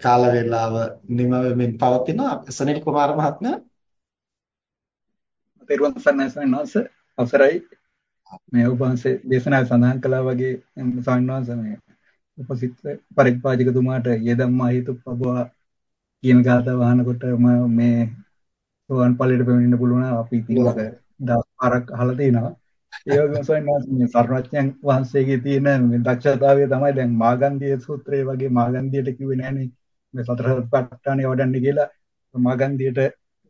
කාල වේලාව නිම වෙමින් පවතිනවා සනිල් කුමාර මහත්මයා. පෙරවන් සන්නසනස අවසරයි. මේ උපන්සේ දේශනාවේ සඳහන් කළා වගේ සාන්නවංශ මේ උපසිත පරිපාජකතුමාට යෙදම්මා හේතු පබවා කියන ගාථා වහනකොට මේ සෝවන් ඵලයට පෙවෙන්න පුළුවන් අපි ඉතින් දවස් පාරක් අහලා තිනවා ඒ වගේම සොයන්වාස මේ සර්වඥයන් වහන්සේගේ තියෙන මේ දක්ෂතාවය තමයි දැන් මාගන්ධිය සූත්‍රය වගේ මාගන්ධියට කිව්වේ නෑනේ. මේ සතර සතිපට්ඨානය වඩන්න කියලා මාගන්ධියට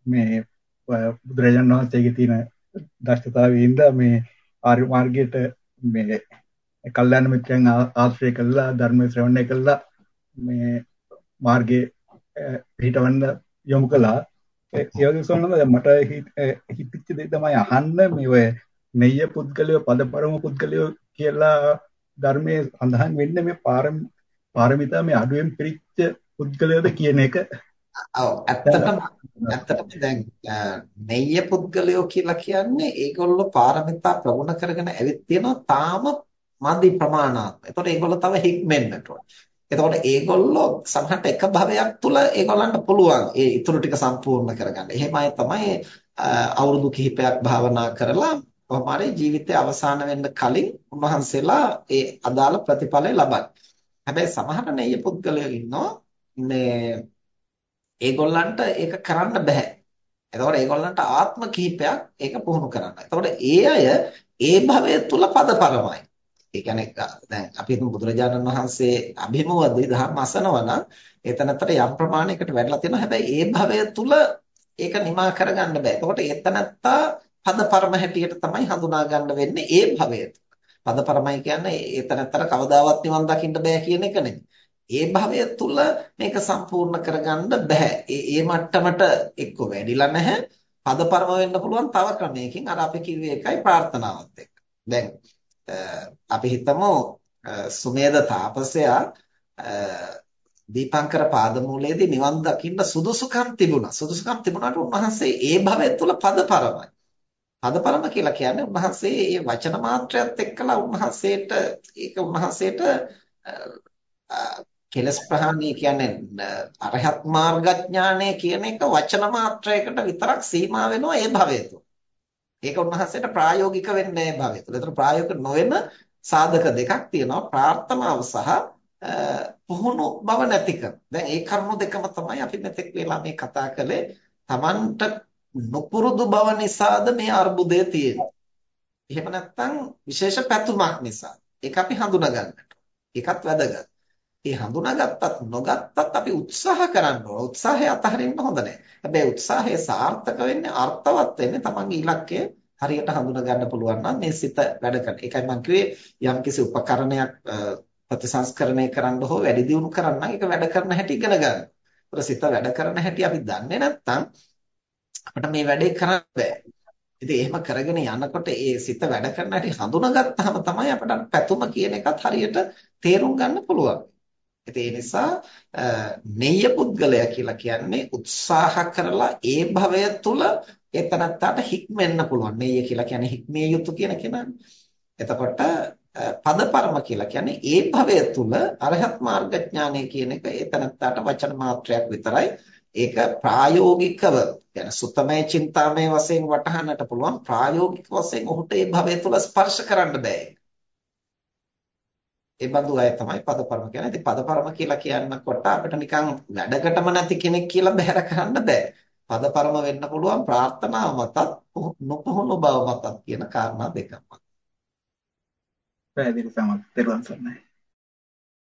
මේ බුදුරජාණන් වහන්සේගේ තියෙන දක්ෂතාවයෙන්ද මේ ආර්ය මාර්ගයට මේ කල්යාණ මිත්‍රයන් ආශ්‍රය කළා ධර්ම ශ්‍රවණය කළා මේ මාර්ගයේ පිටවන්න යොමු කළා. ඒ වගේ සොන්නම මට හිතෙච්ච දේ තමයි අහන්න මේ ඔය නෙය්‍ය පුද්ගලය පදපරම පුද්ගලය කියලා ධර්මයේ සඳහන් වෙන්නේ මේ පාරමිතා මේ අඩුවෙන් පිරිච්ච පුද්ගලයද කියන එක. ඔව් ඇත්තටම ඇත්තටම දැන් නෙය්‍ය පුද්ගලයෝ කියලා කියන්නේ ඒගොල්ලෝ පාරමිතා ප්‍රගුණ කරගෙන ඇවිත් තියෙනවා තාම මදි ප්‍රමාණාත්මක. ඒතකොට ඒගොල්ලෝ තව හික්මෙන්නට ඕන. එතකොට ඒගොල්ලෝ සමහරට එක භවයක් තුල ඒගොල්ලන්ට පුළුවන් ඒ ඊටු ටික සම්පූර්ණ කරගන්න. එහෙමයි තමයි අවුරුදු කිහිපයක් භාවනා කරලා කොහොම හරි ජීවිතය අවසන් වෙන්න කලින් උන්වහන්සේලා ඒ අදාළ ප්‍රතිඵලය ලබන්නේ. හැබැයි සමහර නෙය පුද්ගලයෝ ඉන්නවා මේ ඒගොල්ලන්ට ඒක කරන්න බෑ. එතකොට ඒගොල්ලන්ට ආත්ම කිහිපයක් ඒක පුහුණු කරන්න. එතකොට ඒ අය ඒ භවය තුල පදපරමයි. ඒ කියන්නේ දැන් අපි හිතමු බුදුරජාණන් වහන්සේ අභිමවදී දහම් අසනවා නම් එතනතර යම් ප්‍රමාණයකට වැඩිලා තියෙනවා. හැබැයි ඒ භවය තුල ඒක නිමා කරගන්න බෑ. එතකොට එතනත්තා පදපරම හැටියට තමයි හඳුනා ගන්න වෙන්නේ ඒ භවය. පදපරමයි කියන්නේ ඒතරතර කවදාවත් නිවන් දකින්න බෑ කියන එක නෙමෙයි. ඒ භවය තුල මේක සම්පූර්ණ කරගන්න බෑ. ඒ ඒ මට්ටමට එක්ක වැඩිලා නැහැ. පදපරම වෙන්න පුළුවන් තව ක්‍රමයකින් අර අපි කිව්වේ එකයි ප්‍රාර්ථනාවත් එක්ක. දැන් අපි හිතමු සුමේද තාපසයා දීපංකර පාදමූලයේදී නිවන් දකින්න සුදුසුකම් තිබුණා. සුදුසුකම් තිබුණාට උන්වහන්සේ ඒ භවය තුල පදපරමයි. පදපරම කියලා කියන්නේ උන්වහන්සේ මේ වචන මාත්‍රයත් එක්කලා උන්වහන්සේට ඒක උන්වහන්සේට කෙලස් ප්‍රහාණය කියන්නේ අරහත් මාර්ගඥානය කියන එක වචන මාත්‍රයකට විතරක් සීමා වෙනවා ඒ භවය තුළ. ඒක උන්වහන්සේට ප්‍රායෝගික වෙන්නේ නැහැ භවය තුළ. ඒතර ප්‍රායෝගික නොවන සාධක දෙකක් තියෙනවා ප්‍රාර්ථනාව සහ පුහුණු බව නැතිකම. දැන් ඒ කරුණු දෙකම තමයි අපි මෙතෙක් වෙලා මේ කතා කළේ. Tamanට නොපුරුදු බව නිසාද මේ අර්බුදය තියෙන්නේ. එහෙම නැත්නම් විශේෂ පැතුමක් නිසා. ඒක අපි හඳුනා ගන්නට. ඒකත් වැදගත්. ඒ හඳුනාගත්තත් නොගත්තත් අපි උත්සාහ කරන්න ඕන. උත්සාහය අතහරින්න හොඳ නැහැ. හැබැයි උත්සාහය සාර්ථක වෙන්නේ අර්ථවත් වෙන්නේ තමන්ගේ ඉලක්කය හරියට හඳුනා ගන්න පුළුවන් නම් මේ සිත වැඩ කරන. ඒකයි මම කිව්වේ යම්කිසි උපකරණයක් ප්‍රතිසංස්කරණය කරන්න හෝ වැඩි දියුණු කරන්න ඒක වැඩ කරන හැටි ඉගෙන ගන්න. ඒතර සිත වැඩ කරන හැටි අපි දන්නේ නැත්නම් අපිට මේ වැඩේ කරන්න බෑ. ඉතින් එහෙම කරගෙන යනකොට ඒ සිත වැඩ කරන හැටි හඳුනාගත්තාම තමයි අපිට පැතුම කියන එකත් හරියට තේරුම් ගන්න පුළුවන්. ඉතින් ඒ නිසා නෙය්‍ය පුද්ගලයා කියලා කියන්නේ උත්සාහ කරලා ඒ භවය තුල එතනත්තට හික්මෙන්න පුළුවන්. නෙය්‍ය කියලා කියන්නේ හික්මිය යුතු කියන කෙනානේ. එතකොට පදපරම කියලා කියන්නේ ඒ භවය තුල අරහත් මාර්ගඥානය කියන එක එතනත්තට වචන මාත්‍රයක් විතරයි. ඒක ප්‍රායෝගිකව يعني සුතමේ චින්තාමේ වශයෙන් වටහන්නට පුළුවන් ප්‍රායෝගික වශයෙන් ඔහුට ඒ භවය තුල ස්පර්ශ කරන්න බෑ. ඒ බඳු අය තමයි පදපරම කියන්නේ. ඉතින් පදපරම කියලා කියනකොට අපිට නිකන් වැඩකටම නැති කෙනෙක් කියලා බැහැර කරන්න බෑ. පදපරම වෙන්න පුළුවන් ප්‍රාර්ථනාව මතත් නොපහුණු බව මතත් කියන කාරණා දෙකක්. පැහැදිලි සමත්. දරුවන් සරණයි.